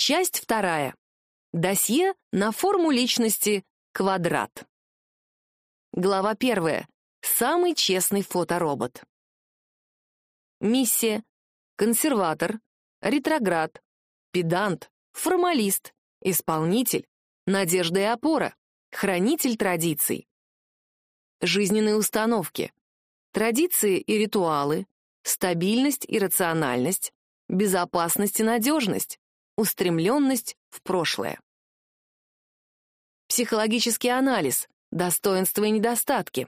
Часть вторая. Досье на форму личности «Квадрат». Глава первая. Самый честный фоторобот. Миссия. Консерватор. Ретроград. Педант. Формалист. Исполнитель. Надежда и опора. Хранитель традиций. Жизненные установки. Традиции и ритуалы. Стабильность и рациональность. Безопасность и надежность устремленность в прошлое. Психологический анализ, достоинства и недостатки.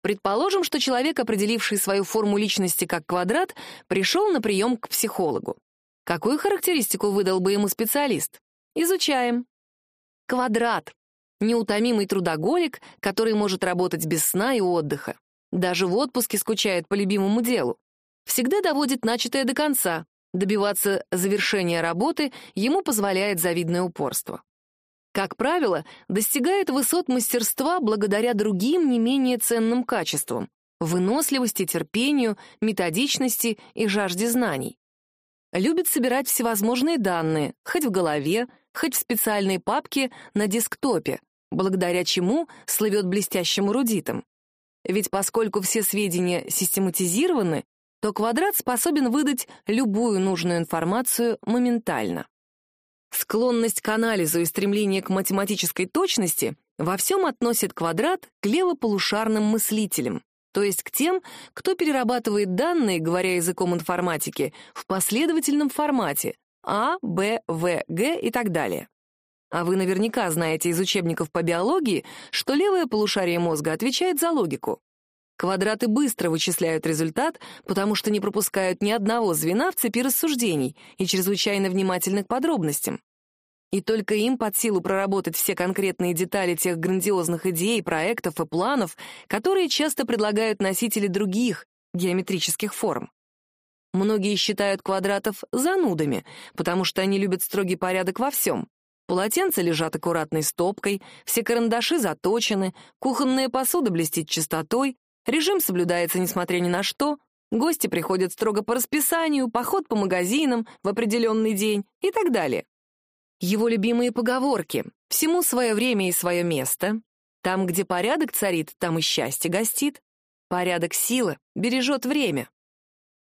Предположим, что человек, определивший свою форму личности как квадрат, пришел на прием к психологу. Какую характеристику выдал бы ему специалист? Изучаем. Квадрат. Неутомимый трудоголик, который может работать без сна и отдыха. Даже в отпуске скучает по любимому делу. Всегда доводит начатое до конца, Добиваться завершения работы ему позволяет завидное упорство. Как правило, достигает высот мастерства благодаря другим не менее ценным качествам — выносливости, терпению, методичности и жажде знаний. Любит собирать всевозможные данные, хоть в голове, хоть в специальной папке на десктопе, благодаря чему слывет блестящим эрудитом. Ведь поскольку все сведения систематизированы, то квадрат способен выдать любую нужную информацию моментально. Склонность к анализу и стремление к математической точности во всем относит квадрат к левополушарным мыслителям, то есть к тем, кто перерабатывает данные, говоря языком информатики, в последовательном формате А, Б, В, Г и так далее. А вы наверняка знаете из учебников по биологии, что левое полушарие мозга отвечает за логику. Квадраты быстро вычисляют результат, потому что не пропускают ни одного звена в цепи рассуждений и чрезвычайно внимательны к подробностям. И только им под силу проработать все конкретные детали тех грандиозных идей, проектов и планов, которые часто предлагают носители других геометрических форм. Многие считают квадратов занудами, потому что они любят строгий порядок во всем. Полотенца лежат аккуратной стопкой, все карандаши заточены, кухонная посуда блестит чистотой, Режим соблюдается несмотря ни на что, гости приходят строго по расписанию, поход по магазинам в определенный день и так далее. Его любимые поговорки «всему свое время и свое место», «там, где порядок царит, там и счастье гостит», «порядок сила бережет время».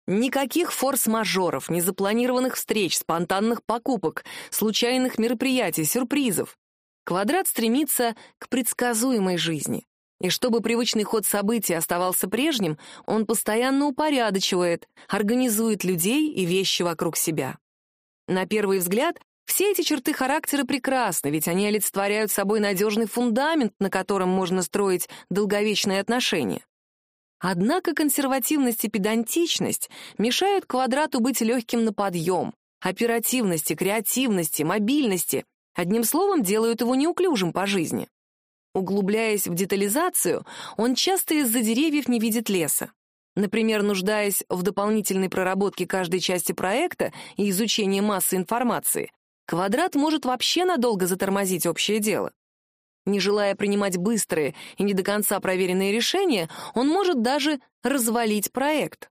Никаких форс-мажоров, незапланированных встреч, спонтанных покупок, случайных мероприятий, сюрпризов. Квадрат стремится к предсказуемой жизни. И чтобы привычный ход событий оставался прежним, он постоянно упорядочивает, организует людей и вещи вокруг себя. На первый взгляд, все эти черты характера прекрасны, ведь они олицетворяют собой надежный фундамент, на котором можно строить долговечные отношения. Однако консервативность и педантичность мешают квадрату быть легким на подъем, оперативности, креативности, мобильности, одним словом, делают его неуклюжим по жизни. Углубляясь в детализацию, он часто из-за деревьев не видит леса. Например, нуждаясь в дополнительной проработке каждой части проекта и изучении массы информации, квадрат может вообще надолго затормозить общее дело. Не желая принимать быстрые и не до конца проверенные решения, он может даже развалить проект.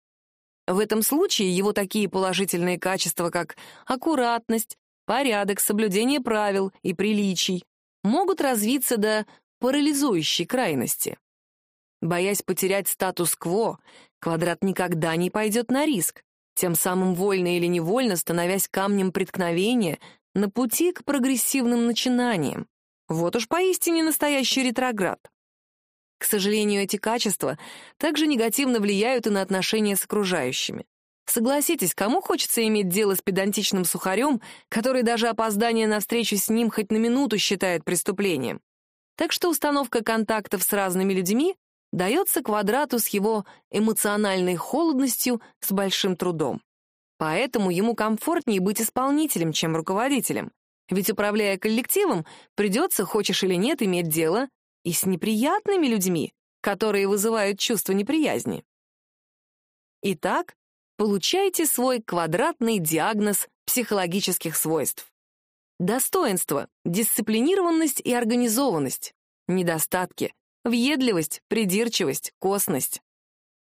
В этом случае его такие положительные качества, как аккуратность, порядок, соблюдение правил и приличий, могут развиться до парализующей крайности. Боясь потерять статус-кво, квадрат никогда не пойдет на риск, тем самым вольно или невольно становясь камнем преткновения на пути к прогрессивным начинаниям. Вот уж поистине настоящий ретроград. К сожалению, эти качества также негативно влияют и на отношения с окружающими. Согласитесь, кому хочется иметь дело с педантичным сухарем, который даже опоздание на встречу с ним хоть на минуту считает преступлением? Так что установка контактов с разными людьми дается квадрату с его эмоциональной холодностью с большим трудом. Поэтому ему комфортнее быть исполнителем, чем руководителем. Ведь, управляя коллективом, придется, хочешь или нет, иметь дело и с неприятными людьми, которые вызывают чувство неприязни. Итак, получайте свой квадратный диагноз психологических свойств. Достоинства — дисциплинированность и организованность. Недостатки — въедливость, придирчивость, косность.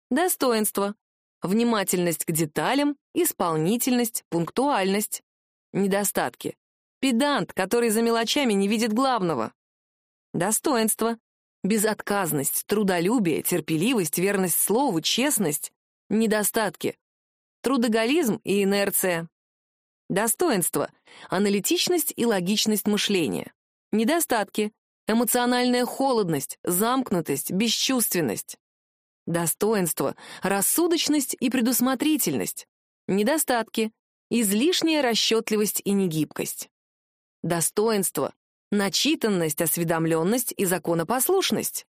Достоинства — внимательность к деталям, исполнительность, пунктуальность. Недостатки. Педант, который за мелочами не видит главного. Достоинства. Безотказность, трудолюбие, терпеливость, верность слову, честность. Недостатки. Трудоголизм и инерция. Достоинства. Аналитичность и логичность мышления. Недостатки. Эмоциональная холодность, замкнутость, бесчувственность. Достоинства. Рассудочность и предусмотрительность. Недостатки. Излишняя расчетливость и негибкость. Достоинства. Начитанность, осведомленность и законопослушность.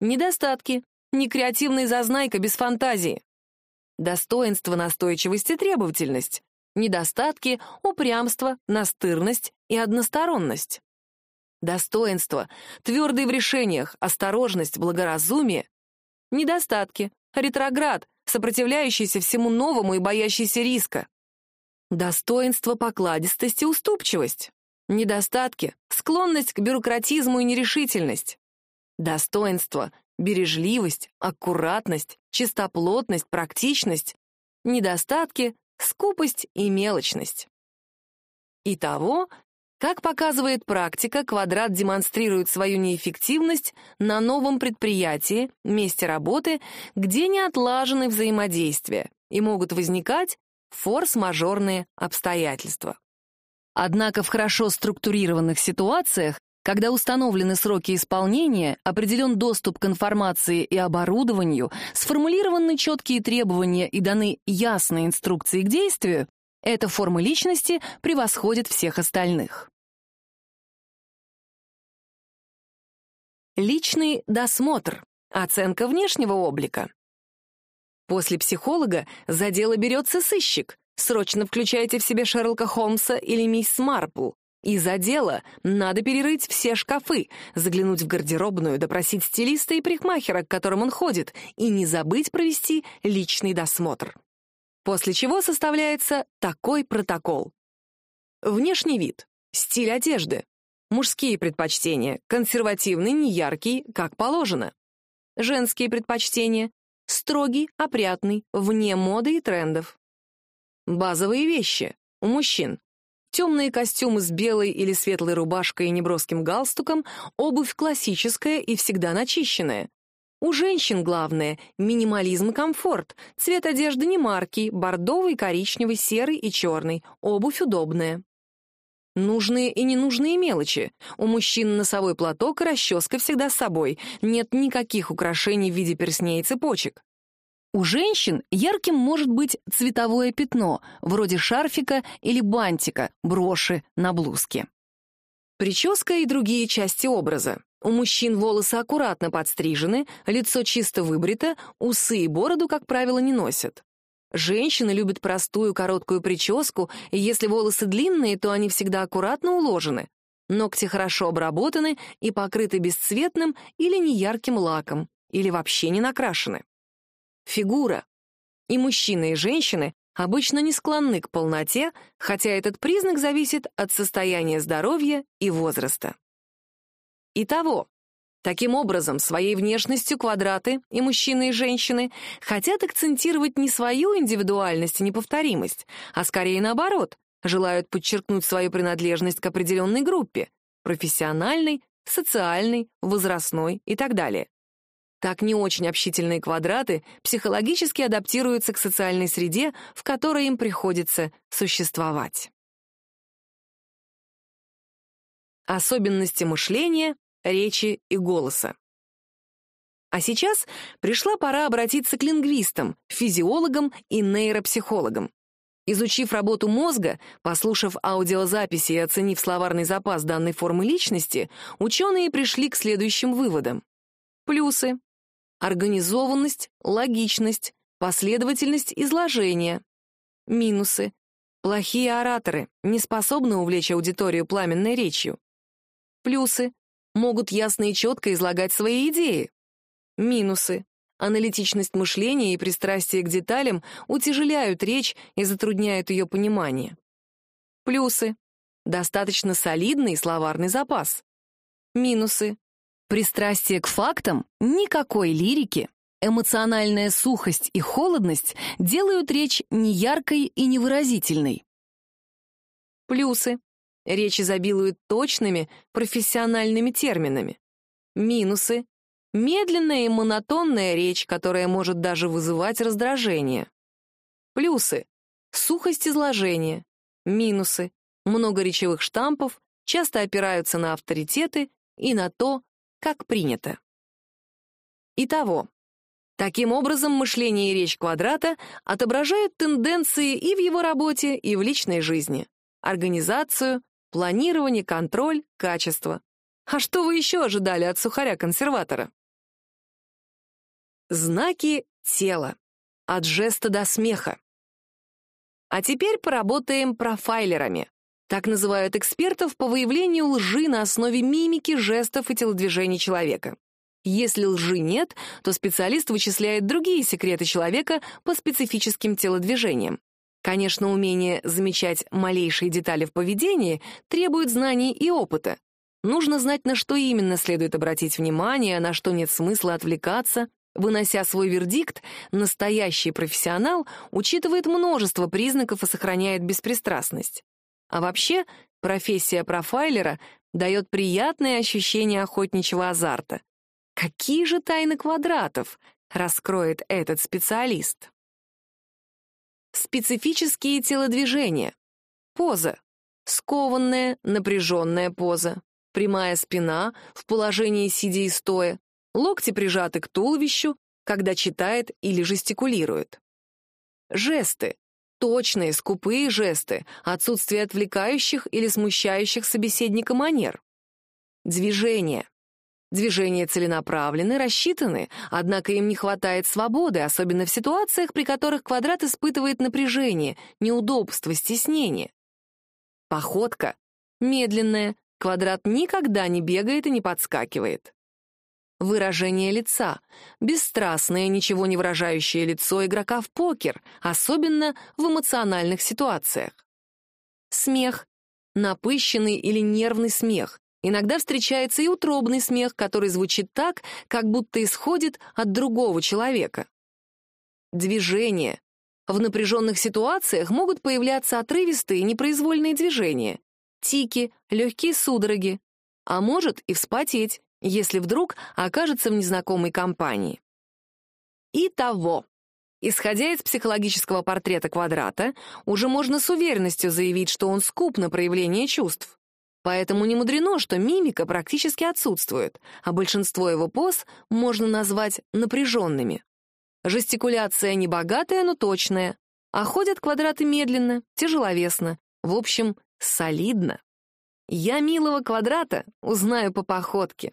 Недостатки. Некреативная зазнайка без фантазии. Достоинство, настойчивость и требовательность. Недостатки, упрямство, настырность и односторонность. Достоинство, твердые в решениях, осторожность, благоразумие. Недостатки, ретроград, сопротивляющийся всему новому и боящийся риска. Достоинство, покладистость и уступчивость. Недостатки — склонность к бюрократизму и нерешительность. Достоинство — бережливость, аккуратность, чистоплотность, практичность. Недостатки — скупость и мелочность. Итого, как показывает практика, квадрат демонстрирует свою неэффективность на новом предприятии, месте работы, где не отлажены взаимодействия и могут возникать форс-мажорные обстоятельства. Однако в хорошо структурированных ситуациях, когда установлены сроки исполнения, определен доступ к информации и оборудованию, сформулированы четкие требования и даны ясные инструкции к действию, эта форма личности превосходит всех остальных. Личный досмотр. Оценка внешнего облика. После психолога за дело берется сыщик. Срочно включайте в себя Шерлока Холмса или мисс Марпл. И за дело надо перерыть все шкафы, заглянуть в гардеробную, допросить стилиста и парикмахера, к которым он ходит, и не забыть провести личный досмотр. После чего составляется такой протокол. Внешний вид, стиль одежды, мужские предпочтения, консервативный, неяркий, как положено. Женские предпочтения, строгий, опрятный, вне моды и трендов. Базовые вещи у мужчин. Темные костюмы с белой или светлой рубашкой и неброским галстуком, обувь классическая и всегда начищенная. У женщин главное — минимализм и комфорт. Цвет одежды не марки, бордовый, коричневый, серый и черный. Обувь удобная. Нужные и ненужные мелочи. У мужчин носовой платок и расческа всегда с собой. Нет никаких украшений в виде персней и цепочек. У женщин ярким может быть цветовое пятно, вроде шарфика или бантика, броши на блузке. Прическа и другие части образа. У мужчин волосы аккуратно подстрижены, лицо чисто выбрито, усы и бороду, как правило, не носят. Женщины любят простую короткую прическу, и если волосы длинные, то они всегда аккуратно уложены. Ногти хорошо обработаны и покрыты бесцветным или неярким лаком, или вообще не накрашены фигура. И мужчины, и женщины обычно не склонны к полноте, хотя этот признак зависит от состояния здоровья и возраста. Итого, таким образом, своей внешностью квадраты и мужчины, и женщины хотят акцентировать не свою индивидуальность и неповторимость, а скорее наоборот, желают подчеркнуть свою принадлежность к определенной группе — профессиональной, социальной, возрастной и так далее. Так не очень общительные квадраты психологически адаптируются к социальной среде, в которой им приходится существовать. Особенности мышления, речи и голоса. А сейчас пришла пора обратиться к лингвистам, физиологам и нейропсихологам. Изучив работу мозга, послушав аудиозаписи и оценив словарный запас данной формы личности, ученые пришли к следующим выводам. Плюсы организованность, логичность, последовательность изложения. Минусы. Плохие ораторы, не способны увлечь аудиторию пламенной речью. Плюсы. Могут ясно и четко излагать свои идеи. Минусы. Аналитичность мышления и пристрастие к деталям утяжеляют речь и затрудняют ее понимание. Плюсы. Достаточно солидный словарный запас. Минусы. Пристрастие к фактам, никакой лирики, эмоциональная сухость и холодность делают речь неяркой и невыразительной. Плюсы. Речь изобилует точными, профессиональными терминами. Минусы. Медленная и монотонная речь, которая может даже вызывать раздражение. Плюсы. Сухость изложения. Минусы. Много речевых штампов, часто опираются на авторитеты и на то, как принято. Итого, таким образом мышление и речь квадрата отображают тенденции и в его работе, и в личной жизни. Организацию, планирование, контроль, качество. А что вы еще ожидали от сухаря-консерватора? Знаки тела. От жеста до смеха. А теперь поработаем профайлерами. Так называют экспертов по выявлению лжи на основе мимики, жестов и телодвижений человека. Если лжи нет, то специалист вычисляет другие секреты человека по специфическим телодвижениям. Конечно, умение замечать малейшие детали в поведении требует знаний и опыта. Нужно знать, на что именно следует обратить внимание, на что нет смысла отвлекаться. Вынося свой вердикт, настоящий профессионал учитывает множество признаков и сохраняет беспристрастность. А вообще, профессия профайлера дает приятное ощущение охотничьего азарта. Какие же тайны квадратов раскроет этот специалист? Специфические телодвижения. Поза. Скованная, напряженная поза. Прямая спина в положении сидя и стоя. Локти прижаты к туловищу, когда читает или жестикулирует. Жесты точные, скупые жесты, отсутствие отвлекающих или смущающих собеседника манер. Движения. Движения целенаправлены, рассчитаны, однако им не хватает свободы, особенно в ситуациях, при которых квадрат испытывает напряжение, неудобство, стеснение. Походка. Медленная, квадрат никогда не бегает и не подскакивает выражение лица, бесстрастное, ничего не выражающее лицо игрока в покер, особенно в эмоциональных ситуациях. Смех, напыщенный или нервный смех. Иногда встречается и утробный смех, который звучит так, как будто исходит от другого человека. Движение. В напряженных ситуациях могут появляться отрывистые непроизвольные движения, тики, легкие судороги, а может и вспотеть, если вдруг окажется в незнакомой компании. Итого, исходя из психологического портрета квадрата, уже можно с уверенностью заявить, что он скуп на проявление чувств. Поэтому не мудрено, что мимика практически отсутствует, а большинство его поз можно назвать напряженными. Жестикуляция не богатая, но точная, а ходят квадраты медленно, тяжеловесно, в общем, солидно. Я милого квадрата узнаю по походке.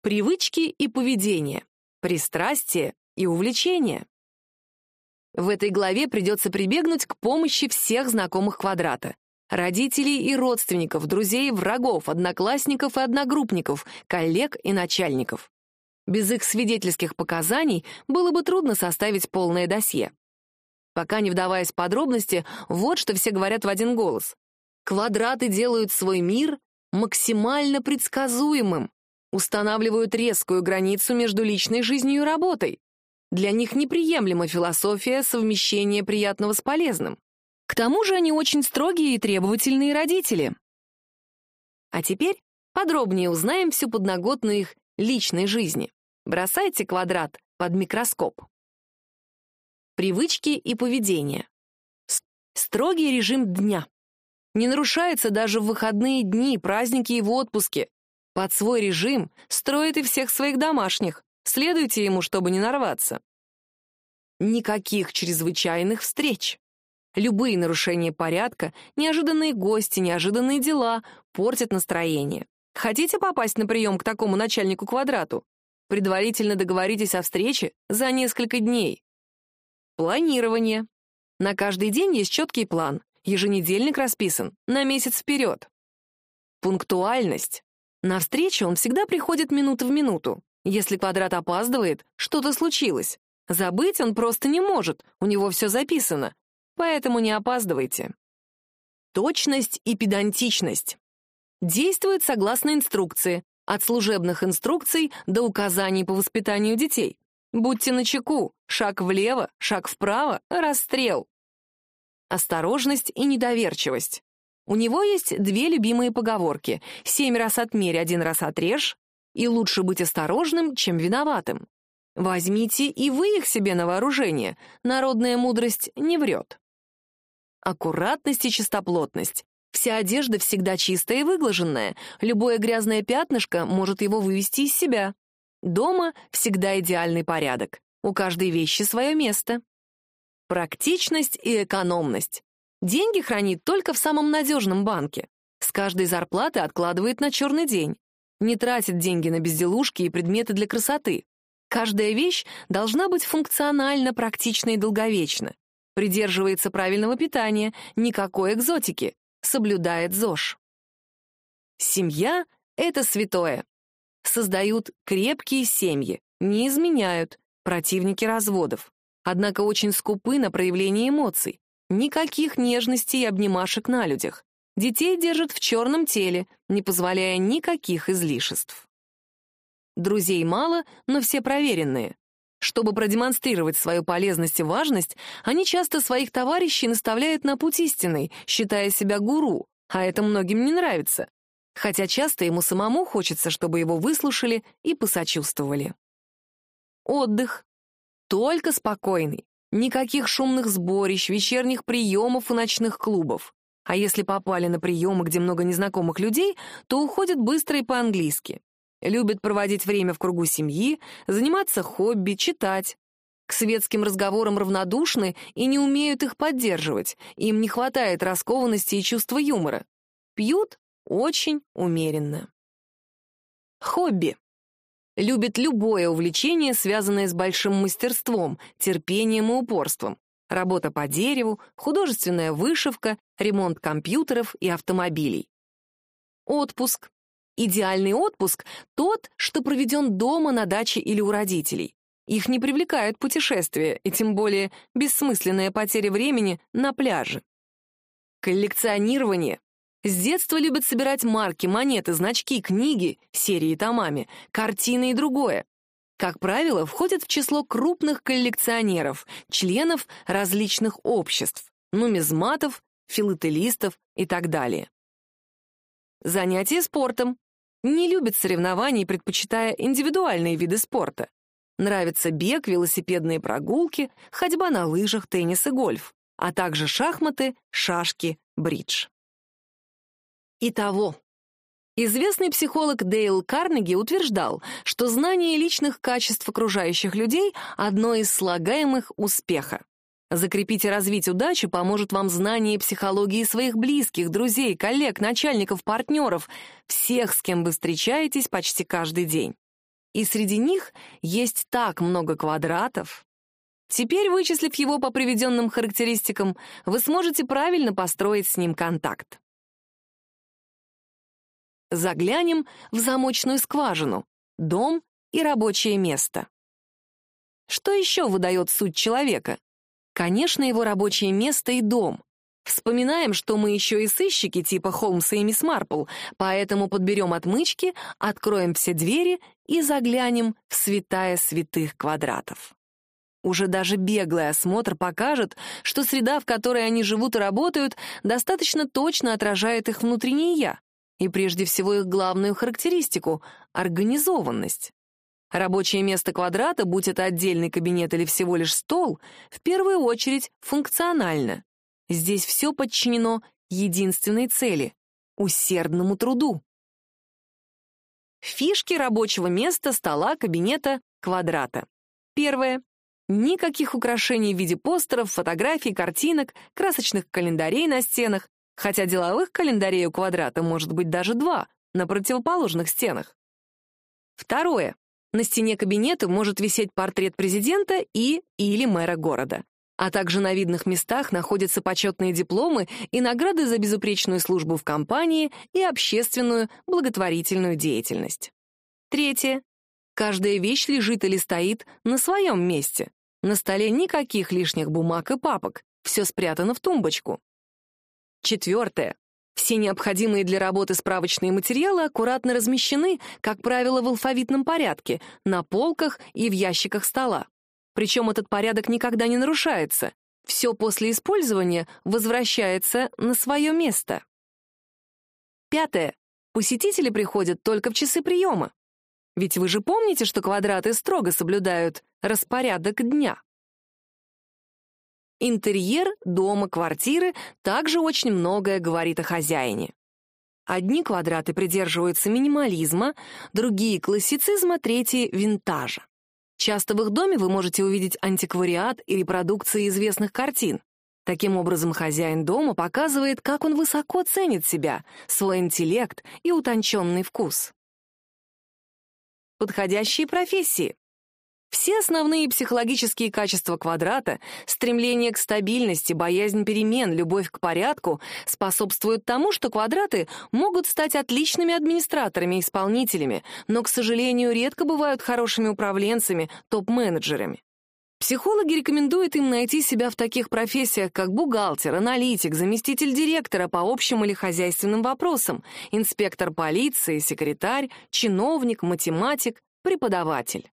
Привычки и поведение, пристрастие и увлечение. В этой главе придется прибегнуть к помощи всех знакомых квадрата. Родителей и родственников, друзей, врагов, одноклассников и одногруппников, коллег и начальников. Без их свидетельских показаний было бы трудно составить полное досье. Пока не вдаваясь в подробности, вот что все говорят в один голос. Квадраты делают свой мир максимально предсказуемым устанавливают резкую границу между личной жизнью и работой. Для них неприемлема философия совмещения приятного с полезным. К тому же они очень строгие и требовательные родители. А теперь подробнее узнаем всю подноготную их личной жизни. Бросайте квадрат под микроскоп. Привычки и поведение. Строгий режим дня. Не нарушается даже в выходные дни, праздники и в отпуске. Под свой режим строит и всех своих домашних. Следуйте ему, чтобы не нарваться. Никаких чрезвычайных встреч. Любые нарушения порядка, неожиданные гости, неожиданные дела портят настроение. Хотите попасть на прием к такому начальнику квадрату? Предварительно договоритесь о встрече за несколько дней. Планирование. На каждый день есть четкий план. Еженедельник расписан на месяц вперед. Пунктуальность. На встречу он всегда приходит минута в минуту. Если квадрат опаздывает, что-то случилось. Забыть он просто не может, у него все записано. Поэтому не опаздывайте. Точность и педантичность. Действует согласно инструкции, от служебных инструкций до указаний по воспитанию детей. Будьте начеку, шаг влево, шаг вправо, расстрел. осторожность и недоверчивость. У него есть две любимые поговорки «семь раз отмерь, один раз отрежь» и «лучше быть осторожным, чем виноватым». Возьмите и вы их себе на вооружение, народная мудрость не врет. Аккуратность и чистоплотность. Вся одежда всегда чистая и выглаженная, любое грязное пятнышко может его вывести из себя. Дома всегда идеальный порядок, у каждой вещи свое место. Практичность и экономность. Деньги хранит только в самом надежном банке. С каждой зарплаты откладывает на черный день. Не тратит деньги на безделушки и предметы для красоты. Каждая вещь должна быть функционально, практична и долговечна. Придерживается правильного питания, никакой экзотики. Соблюдает ЗОЖ. Семья — это святое. Создают крепкие семьи, не изменяют, противники разводов однако очень скупы на проявление эмоций. Никаких нежностей и обнимашек на людях. Детей держат в черном теле, не позволяя никаких излишеств. Друзей мало, но все проверенные. Чтобы продемонстрировать свою полезность и важность, они часто своих товарищей наставляют на путь истинный, считая себя гуру, а это многим не нравится. Хотя часто ему самому хочется, чтобы его выслушали и посочувствовали. Отдых. Только спокойный. Никаких шумных сборищ, вечерних приемов и ночных клубов. А если попали на приемы, где много незнакомых людей, то уходят быстро и по-английски. Любят проводить время в кругу семьи, заниматься хобби, читать. К светским разговорам равнодушны и не умеют их поддерживать. Им не хватает раскованности и чувства юмора. Пьют очень умеренно. Хобби любит любое увлечение, связанное с большим мастерством, терпением и упорством. Работа по дереву, художественная вышивка, ремонт компьютеров и автомобилей. Отпуск. Идеальный отпуск — тот, что проведен дома, на даче или у родителей. Их не привлекают путешествия, и тем более бессмысленная потеря времени на пляже. Коллекционирование с детства любят собирать марки, монеты, значки, книги, серии томами, картины и другое. Как правило, входят в число крупных коллекционеров, членов различных обществ, нумизматов, филателистов и так далее. Занятия спортом. Не любят соревнований, предпочитая индивидуальные виды спорта. Нравится бег, велосипедные прогулки, ходьба на лыжах, теннис и гольф, а также шахматы, шашки, бридж. Итого. Известный психолог Дейл Карнеги утверждал, что знание личных качеств окружающих людей — одно из слагаемых успеха. Закрепить и развить удачу поможет вам знание психологии своих близких, друзей, коллег, начальников, партнеров, всех, с кем вы встречаетесь почти каждый день. И среди них есть так много квадратов. Теперь, вычислив его по приведенным характеристикам, вы сможете правильно построить с ним контакт. Заглянем в замочную скважину, дом и рабочее место. Что еще выдает суть человека? Конечно, его рабочее место и дом. Вспоминаем, что мы еще и сыщики типа Холмса и мисс Марпл, поэтому подберем отмычки, откроем все двери и заглянем в святая святых квадратов. Уже даже беглый осмотр покажет, что среда, в которой они живут и работают, достаточно точно отражает их внутреннее «я» и прежде всего их главную характеристику — организованность. Рабочее место квадрата, будь это отдельный кабинет или всего лишь стол, в первую очередь функционально. Здесь все подчинено единственной цели — усердному труду. Фишки рабочего места, стола, кабинета, квадрата. Первое. Никаких украшений в виде постеров, фотографий, картинок, красочных календарей на стенах, хотя деловых календарей у квадрата может быть даже два, на противоположных стенах. Второе. На стене кабинета может висеть портрет президента и или мэра города. А также на видных местах находятся почетные дипломы и награды за безупречную службу в компании и общественную благотворительную деятельность. Третье. Каждая вещь лежит или стоит на своем месте. На столе никаких лишних бумаг и папок, все спрятано в тумбочку. Четвертое. Все необходимые для работы справочные материалы аккуратно размещены, как правило, в алфавитном порядке, на полках и в ящиках стола. Причем этот порядок никогда не нарушается. все после использования возвращается на свое место. Пятое. Посетители приходят только в часы приема. Ведь вы же помните, что квадраты строго соблюдают распорядок дня. Интерьер дома, квартиры также очень многое говорит о хозяине. Одни квадраты придерживаются минимализма, другие — классицизма, третьи — винтажа. Часто в их доме вы можете увидеть антиквариат и репродукции известных картин. Таким образом, хозяин дома показывает, как он высоко ценит себя, свой интеллект и утонченный вкус. Подходящие профессии. Все основные психологические качества квадрата — стремление к стабильности, боязнь перемен, любовь к порядку — способствуют тому, что квадраты могут стать отличными администраторами, исполнителями, но, к сожалению, редко бывают хорошими управленцами, топ-менеджерами. Психологи рекомендуют им найти себя в таких профессиях, как бухгалтер, аналитик, заместитель директора по общим или хозяйственным вопросам, инспектор полиции, секретарь, чиновник, математик, преподаватель.